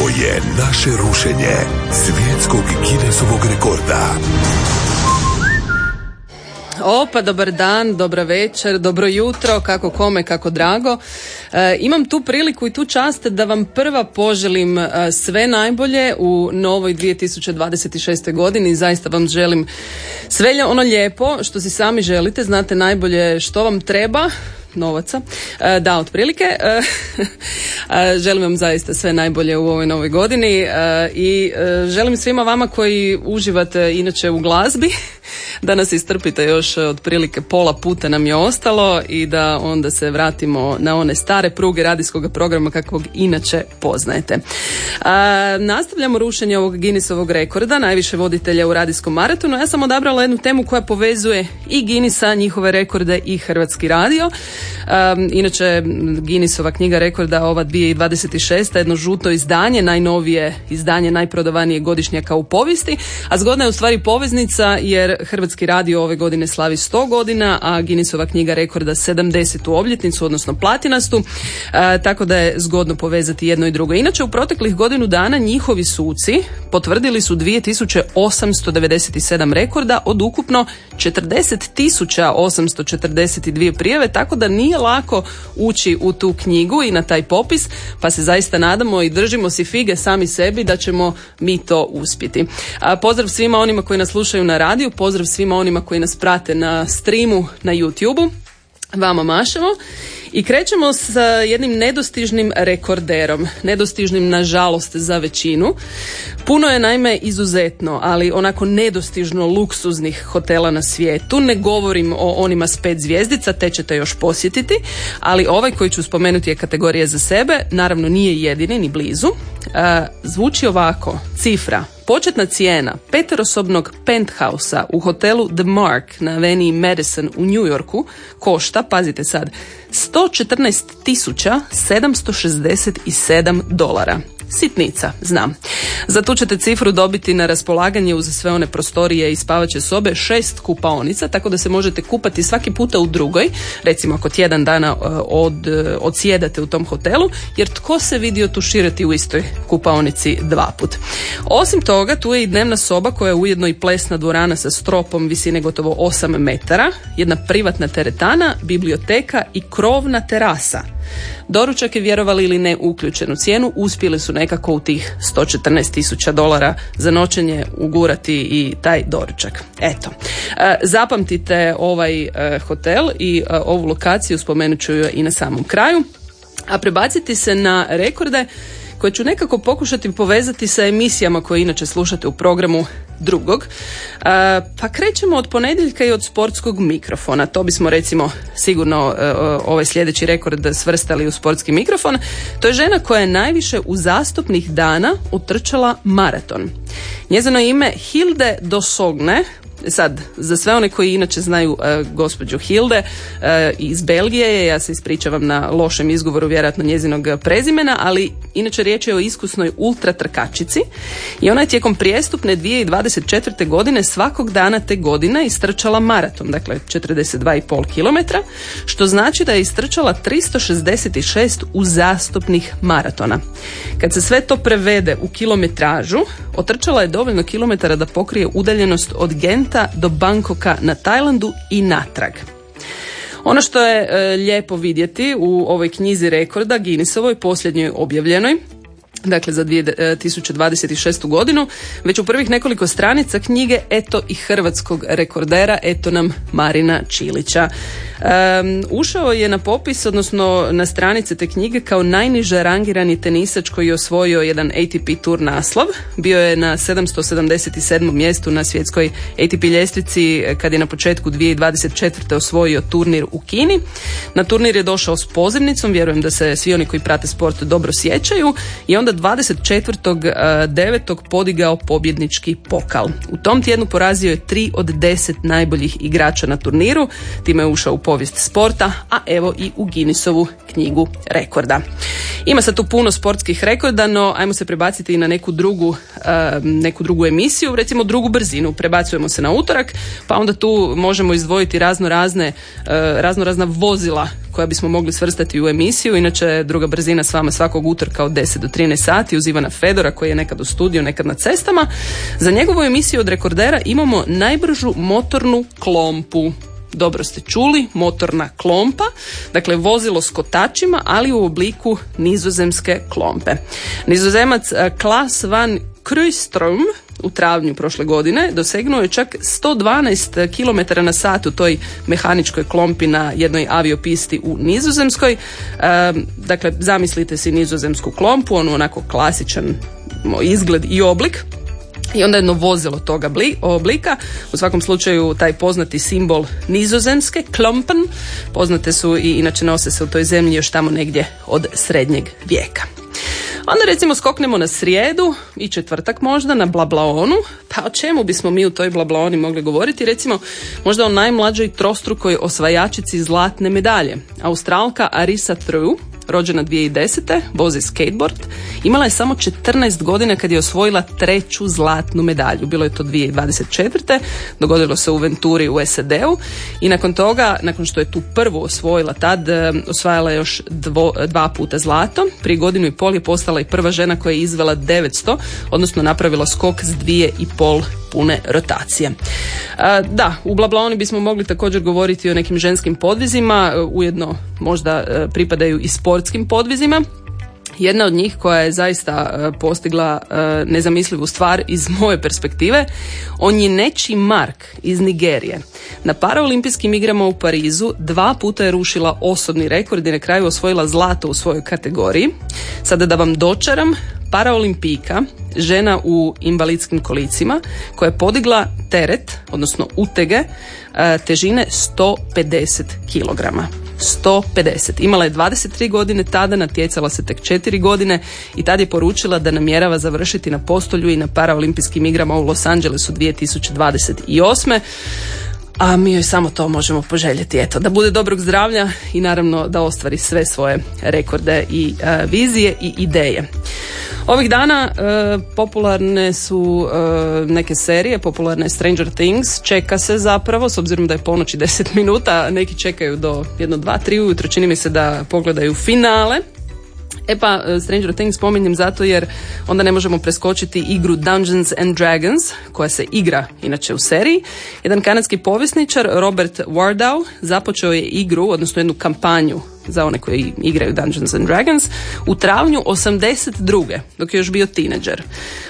Ovo je naše rušenje svjetskog Guinnessovog rekorda. Opa, dobar dan, dobra večer, dobro jutro, kako kome, kako drago. E, imam tu priliku i tu čast da vam prva poželim e, sve najbolje u novoj 2026. godini. Zaista vam želim sve ono lijepo što si sami želite, znate najbolje što vam treba, novaca. E, da, otprilike. E, e, želim vam zaista sve najbolje u ovoj novoj godini i želim svima vama koji uživate inače u glazbi da nas istrpite još otprilike pola puta nam je ostalo i da onda se vratimo na one stare pruge radijskog programa kakvog inače poznajete. nastavljamo rušenje ovog Guinnessovog rekorda, najviše voditelja u radijskom maratonu. Ja sam odabrala jednu temu koja povezuje i Guinnessa, njihove rekorde i Hrvatski radio. Um, inače, Guinnessova knjiga rekorda ova 2026. jedno žuto izdanje, najnovije izdanje najprodavanije godišnjaka u povijesti, a zgodna je u stvari poveznica jer Hrvatski radio ove godine slavi 100 godina, a Guinnessova knjiga rekorda 70. obljetnicu, odnosno platinastu, uh, tako da je zgodno povezati jedno i drugo. Inače, u proteklih godinu dana njihovi suci potvrdili su 2897 rekorda od ukupno 40.842 prijave, tako da nije lako ući u tu knjigu i na taj popis, pa se zaista nadamo i držimo si fige sami sebi da ćemo mi to uspjeti. A, pozdrav svima onima koji nas slušaju na radiju, pozdrav svima onima koji nas prate na streamu na YouTubeu. Vama mašemo i krećemo s jednim nedostižnim rekorderom, nedostižnim nažalost za većinu. Puno je naime izuzetno, ali onako nedostižno luksuznih hotela na svijetu. Ne govorim o onima s pet zvijezdica, te ćete još posjetiti, ali ovaj koji ću spomenuti je kategorija za sebe, naravno nije jedini ni blizu. E, zvuči ovako, cifra Početna cijena peterosobnog penthausa u hotelu The Mark na Aveniji Madison u New Yorku košta, pazite sad, 114.767 dolara sitnica, znam. Za tu ćete cifru dobiti na raspolaganje uz sve one prostorije i spavaće sobe šest kupaonica, tako da se možete kupati svaki puta u drugoj, recimo ako tjedan dana e, od, e, odsjedate u tom hotelu, jer tko se vidio tuširati u istoj kupaonici dva put. Osim toga, tu je i dnevna soba koja je ujedno i plesna dvorana sa stropom visine gotovo 8 metara, jedna privatna teretana, biblioteka i krovna terasa Doručak je vjerovali ili ne uključenu cijenu, uspjeli su nekako u tih 114 tisuća dolara za noćenje ugurati i taj doručak. Eto, e, zapamtite ovaj e, hotel i e, ovu lokaciju, spomenut ću ju i na samom kraju. A prebaciti se na rekorde koje ću nekako pokušati povezati sa emisijama koje inače slušate u programu drugog. Pa krećemo od ponedjeljka i od sportskog mikrofona. To bismo recimo sigurno e, ovaj sljedeći rekord svrstali u sportski mikrofon. To je žena koja je najviše u zastupnih dana utrčala maraton. Njezino ime Hilde Dosogne Sad, za sve one koji inače znaju uh, gospođu Hilde uh, iz Belgije, ja se ispričavam na lošem izgovoru vjerojatno njezinog prezimena, ali inače riječ je o iskusnoj ultratrkačici i ona je tijekom prijestupne 2024. godine svakog dana te godine istrčala maraton, dakle 42,5 km, što znači da je istrčala 366 uzastopnih maratona. Kad se sve to prevede u kilometražu, otrčala je dovoljno kilometara da pokrije udaljenost od Gent do Bankoka na Tajlandu i natrag. Ono što je e, lijepo vidjeti u ovoj knjizi rekorda Guinnessovoj posljednjoj objavljenoj dakle za 2026. E, godinu, već u prvih nekoliko stranica knjige Eto i hrvatskog rekordera, eto nam Marina Čilića. Um, ušao je na popis, odnosno na stranice te knjige kao najniže rangirani tenisač koji je osvojio jedan ATP tur naslov. Bio je na 777. mjestu na svjetskoj ATP ljestvici kad je na početku 2024. osvojio turnir u Kini. Na turnir je došao s pozivnicom, vjerujem da se svi oni koji prate sport dobro sjećaju i onda 24.9. podigao pobjednički pokal. U tom tjednu porazio je tri od deset najboljih igrača na turniru, time je ušao u povijest sporta, a evo i u Guinnessovu knjigu rekorda. Ima sad tu puno sportskih rekorda, no ajmo se prebaciti i na neku drugu, neku drugu emisiju, recimo drugu brzinu. Prebacujemo se na utorak, pa onda tu možemo izdvojiti razno razne, razno razna vozila koja bismo mogli svrstati u emisiju. Inače, druga brzina s vama svakog utorka od 10 do 13 sati uz Ivana Fedora koji je nekad u studiju, nekad na cestama. Za njegovu emisiju od rekordera imamo najbržu motornu klompu. Dobro ste čuli, motorna klompa, dakle vozilo s kotačima, ali u obliku nizozemske klompe. Nizozemac eh, Klas van Krujstrom u travnju prošle godine dosegnuo je čak 112 km na sat u toj mehaničkoj klompi na jednoj aviopisti u Nizozemskoj. dakle, zamislite si nizozemsku klompu, onu onako klasičan izgled i oblik. I onda jedno vozilo toga oblika, u svakom slučaju taj poznati simbol nizozemske, klompen, poznate su i inače nose se u toj zemlji još tamo negdje od srednjeg vijeka. Onda recimo skoknemo na srijedu i četvrtak možda na Blablaonu. Pa o čemu bismo mi u toj Blablaoni mogli govoriti? Recimo možda o najmlađoj trostrukoj osvajačici zlatne medalje. Australka Arisa True rođena 2010. vozi skateboard. Imala je samo 14 godina kad je osvojila treću zlatnu medalju. Bilo je to 2024. Dogodilo se u Venturi u SAD-u i nakon toga, nakon što je tu prvu osvojila tad, e, osvajala još dva puta zlato. Prije godinu i pol je postala i prva žena koja je izvela 900, odnosno napravila skok s dvije i pol pune rotacije. Da, u Blablaoni bismo mogli također govoriti o nekim ženskim podvizima, e, ujedno možda e, pripadaju i sportskim podvizima. Jedna od njih koja je zaista e, postigla nezamislivu stvar iz moje perspektive, on je Neči Mark iz Nigerije. Na paraolimpijskim igrama u Parizu dva puta je rušila osobni rekord i na kraju osvojila zlato u svojoj kategoriji. Sada da vam dočaram, paraolimpijka, žena u invalidskim kolicima, koja je podigla teret, odnosno utege, e, težine 150 kg. 150. Imala je 23 godine tada, natjecala se tek 4 godine i tad je poručila da namjerava završiti na postolju i na paraolimpijskim igrama u Los Angelesu 2028 a mi joj samo to možemo poželjeti. Eto, da bude dobrog zdravlja i naravno da ostvari sve svoje rekorde i e, vizije i ideje. Ovih dana e, popularne su e, neke serije, popularne Stranger Things, čeka se zapravo, s obzirom da je ponoći 10 minuta, neki čekaju do jedno, dva, tri ujutro, čini mi se da pogledaju finale, E pa, e, Stranger Things spominjem zato jer onda ne možemo preskočiti igru Dungeons and Dragons, koja se igra inače u seriji. Jedan kanadski povjesničar, Robert Wardow, započeo je igru, odnosno jednu kampanju za one koji igraju Dungeons and Dragons u travnju 82. dok je još bio tineđer.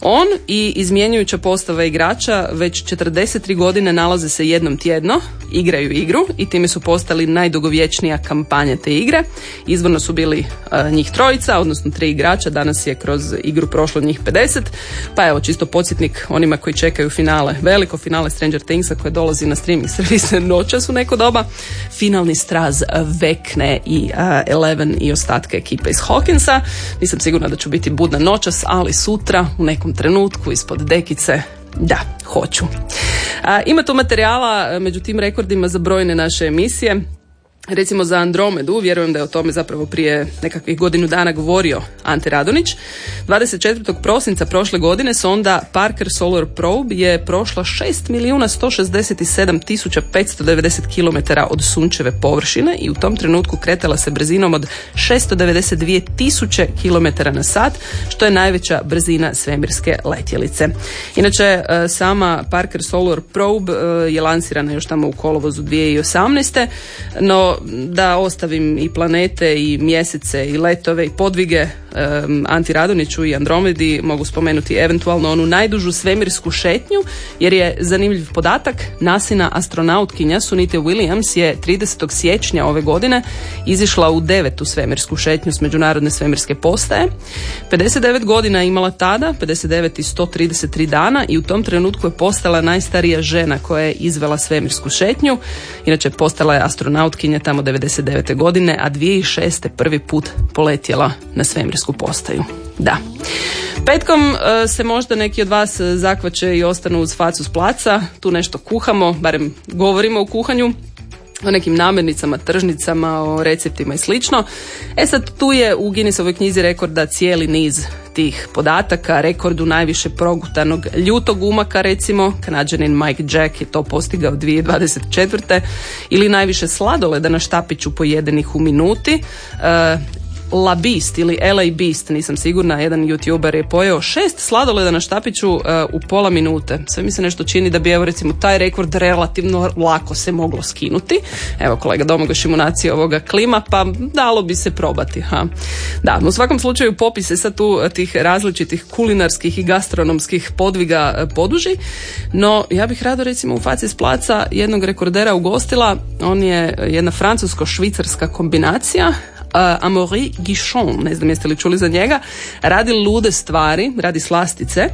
On i izmjenjujuća postava igrača već 43 godine nalaze se jednom tjedno, igraju igru i time su postali najdugovječnija kampanja te igre. Izvorno su bili njih trojica, odnosno tri igrača, danas je kroz igru prošlo njih 50, pa evo čisto podsjetnik onima koji čekaju finale, veliko finale Stranger Thingsa koje dolazi na streaming servise noćas u neko doba, finalni straz vekne i Eleven i ostatke ekipe iz Hawkinsa. Nisam sigurna da ću biti budna noćas, ali sutra u nekom trenutku ispod dekice da, hoću. Ima tu materijala među tim rekordima za brojne naše emisije. Recimo za Andromedu, vjerujem da je o tome zapravo prije nekakvih godinu dana govorio Ante Radonić. 24. prosinca prošle godine sonda Parker Solar Probe je prošla 6 milijuna 167 tisuća 590 km od sunčeve površine i u tom trenutku kretala se brzinom od 692 tisuće km na sat, što je najveća brzina svemirske letjelice. Inače, e, sama Parker Solar Probe e, je lansirana još tamo u kolovozu 2018. No, da ostavim i planete i mjesece i letove i podvige um, Anti Radoniću i Andromedi mogu spomenuti eventualno onu najdužu svemirsku šetnju jer je zanimljiv podatak nasina astronautkinja Sunite Williams je 30. siječnja ove godine izišla u devetu svemirsku šetnju s međunarodne svemirske postaje 59 godina je imala tada 59 i 133 dana i u tom trenutku je postala najstarija žena koja je izvela svemirsku šetnju inače postala je astronautkinja tamo 99. godine a 2006. prvi put poletjela na svemirsku postaju. Da. Petkom e, se možda neki od vas zakvače i ostanu uz facu s placa, tu nešto kuhamo, barem govorimo o kuhanju. o nekim namirnicama, tržnicama, o receptima i slično. E sad tu je u Guinnessovoj knjizi rekorda cijeli niz tih podataka, rekordu najviše progutanog ljutog umaka recimo, kanadžanin Mike Jack je to postigao 2024. ili najviše sladoleda na štapiću pojedenih u minuti. E, La Beast ili LA Beast, nisam sigurna, jedan youtuber je pojeo šest sladoleda na štapiću uh, u pola minute. Sve mi se nešto čini da bi evo recimo taj rekord relativno lako se moglo skinuti. Evo kolega Domagoj Šimunaci ovoga klima, pa dalo bi se probati. Ha. Da, u svakom slučaju popis se sad tu tih različitih kulinarskih i gastronomskih podviga uh, poduži, no ja bih rado recimo u faci s placa jednog rekordera ugostila, on je jedna francusko-švicarska kombinacija, Amaury Guichon, ne znam jeste li čuli za njega, radi lude stvari, radi slastice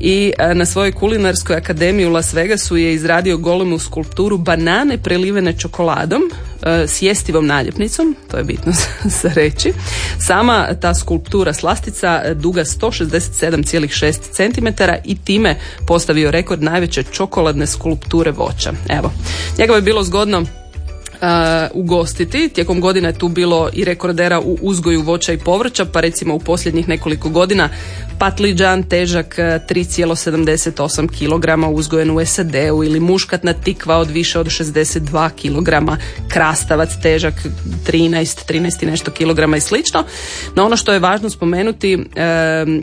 i uh, na svojoj kulinarskoj akademiji u Las Vegasu je izradio golemu skulpturu banane prelivene čokoladom uh, s jestivom naljepnicom, to je bitno za reći. Sama ta skulptura slastica duga 167,6 cm i time postavio rekord najveće čokoladne skulpture voća. Evo, njega je bilo zgodno ugostiti. Tijekom godina je tu bilo i rekordera u uzgoju voća i povrća, pa recimo u posljednjih nekoliko godina patliđan težak 3,78 kg uzgojen u SAD-u ili muškatna tikva od više od 62 kg, krastavac težak 13, 13 i nešto kilograma i slično. No ono što je važno spomenuti,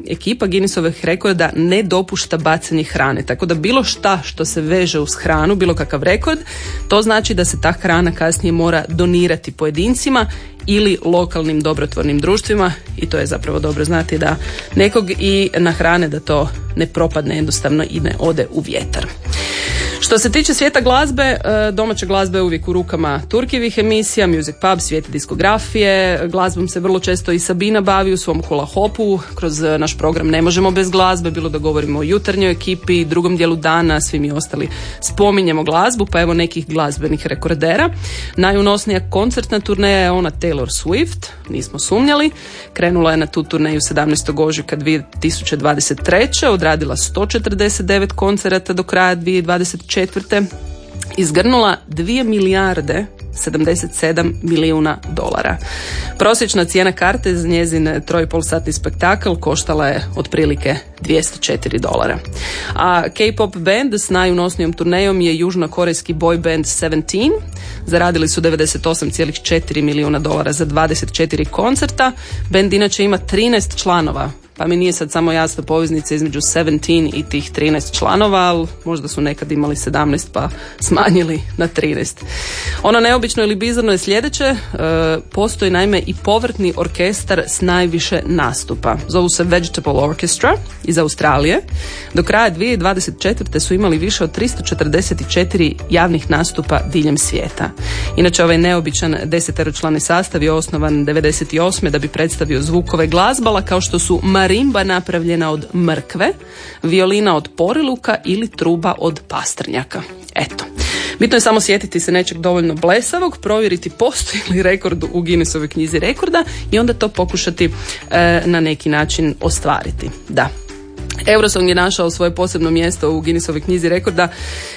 ekipa Guinnessovih rekorda ne dopušta bacanje hrane, tako da bilo šta što se veže uz hranu, bilo kakav rekord, to znači da se ta hrana kasnije mora donirati pojedincima ili lokalnim dobrotvornim društvima i to je zapravo dobro znati da nekog i na hrane da to ne propadne jednostavno i ne ode u vjetar. Što se tiče svijeta glazbe, e, domaća glazba je uvijek u rukama Turkivih emisija, Music Pub, svijet diskografije, glazbom se vrlo često i Sabina bavi u svom hula hopu, kroz e, naš program Ne možemo bez glazbe, bilo da govorimo o jutarnjoj ekipi, drugom dijelu dana, svi mi ostali spominjemo glazbu, pa evo nekih glazbenih rekordera. Najunosnija koncertna turneja je ona Taylor Swift, nismo sumnjali, krenula je na tu turneju 17. ožujka 2023. odradila 149 koncerata do kraja 2024 2004. izgrnula 2 milijarde 77 milijuna dolara. Prosječna cijena karte za njezin 3,5 satni spektakl koštala je otprilike 204 dolara. A K-pop band s najunosnijom turnejom je južnokorejski boy band 17. Zaradili su 98,4 milijuna dolara za 24 koncerta. Band inače ima 13 članova pa mi nije sad samo jasna poveznica između 17 i tih 13 članova, ali možda su nekad imali 17 pa smanjili na 13. Ono neobično ili bizarno je sljedeće, e, postoji naime i povrtni orkestar s najviše nastupa. Zovu se Vegetable Orchestra iz Australije. Do kraja 2024. su imali više od 344 javnih nastupa diljem svijeta. Inače ovaj neobičan deseteročlani sastav je osnovan 98. da bi predstavio zvukove glazbala kao što su marimba napravljena od mrkve, violina od poriluka ili truba od pastrnjaka. Eto. Bitno je samo sjetiti se nečeg dovoljno blesavog, provjeriti postoji li rekord u Guinnessovoj knjizi rekorda i onda to pokušati e, na neki način ostvariti. Da, Eurosong je našao svoje posebno mjesto u Guinnessovoj knjizi rekorda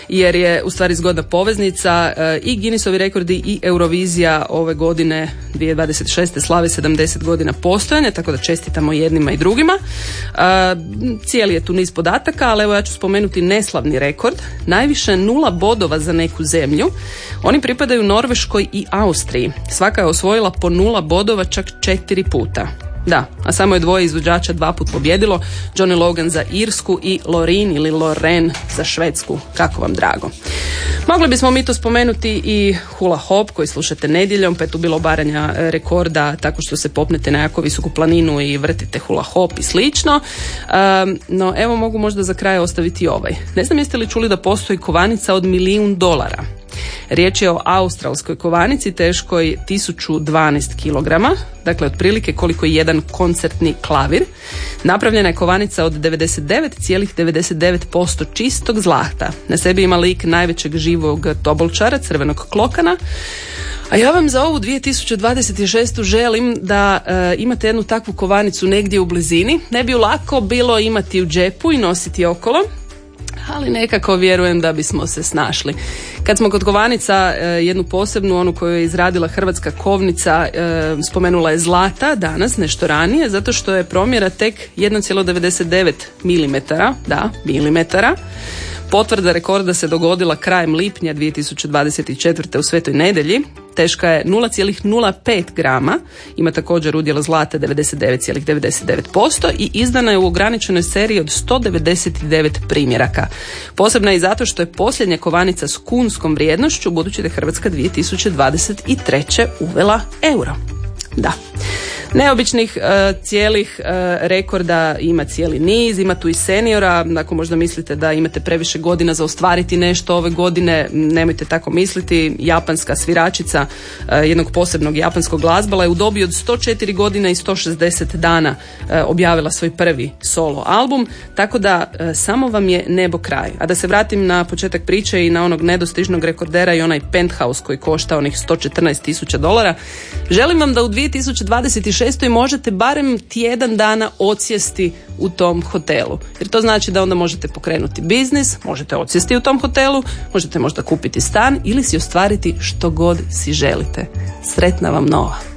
jer je u stvari zgodna poveznica e, i Guinnessovi rekordi i Eurovizija ove godine 2026. slave 70 godina postojanja, tako da čestitamo jednima i drugima. E, cijeli je tu niz podataka, ali evo ja ću spomenuti neslavni rekord. Najviše nula bodova za neku zemlju. Oni pripadaju Norveškoj i Austriji. Svaka je osvojila po nula bodova čak četiri puta. Da, a samo je dvoje izvođača dva put pobjedilo, Johnny Logan za Irsku i Lorin ili Loren za Švedsku. Kako vam drago. Mogli bismo mi to spomenuti i hula hop koji slušate nedjeljom, pa tu bilo baranja e, rekorda tako što se popnete na jako visoku planinu i vrtite hula hop i slično. no evo mogu možda za kraj ostaviti ovaj. Ne znam jeste li čuli da postoji kovanica od milijun dolara. Riječ je o australskoj kovanici teškoj 1012 kg, dakle otprilike koliko je jedan koncertni klavir. Napravljena je kovanica od 99,99% čistog zlata. Na sebi ima lik najvećeg živog tobolčara, crvenog klokana. A ja vam za ovu 2026. želim da e, imate jednu takvu kovanicu negdje u blizini. Ne bi lako bilo imati u džepu i nositi okolo, ali nekako vjerujem da bismo se snašli. Kad smo kod kovanica, e, jednu posebnu, onu koju je izradila Hrvatska kovnica, e, spomenula je zlata danas, nešto ranije, zato što je promjera tek 1,99 mm, da, milimetara. Potvrda rekorda se dogodila krajem lipnja 2024. u Svetoj nedelji. Teška je 0,05 grama, ima također udjela zlata 99,99% i izdana je u ograničenoj seriji od 199 primjeraka. Posebna je i zato što je posljednja kovanica s kunskom vrijednošću, budući da je Hrvatska 2023. uvela euro. Da. Neobičnih e, cijelih e, rekorda ima cijeli niz, ima tu i seniora, ako možda mislite da imate previše godina za ostvariti nešto ove godine, nemojte tako misliti, japanska sviračica e, jednog posebnog japanskog glazbala je u dobi od 104 godina i 160 dana objavila svoj prvi solo album, tako da samo vam je nebo kraj. A da se vratim na početak priče i na onog nedostižnog rekordera i onaj penthouse koji košta onih 114 tisuća dolara, želim vam da u 2026 šestoj možete barem tjedan dana odsjesti u tom hotelu. Jer to znači da onda možete pokrenuti biznis, možete odsjesti u tom hotelu, možete možda kupiti stan ili si ostvariti što god si želite. Sretna vam nova!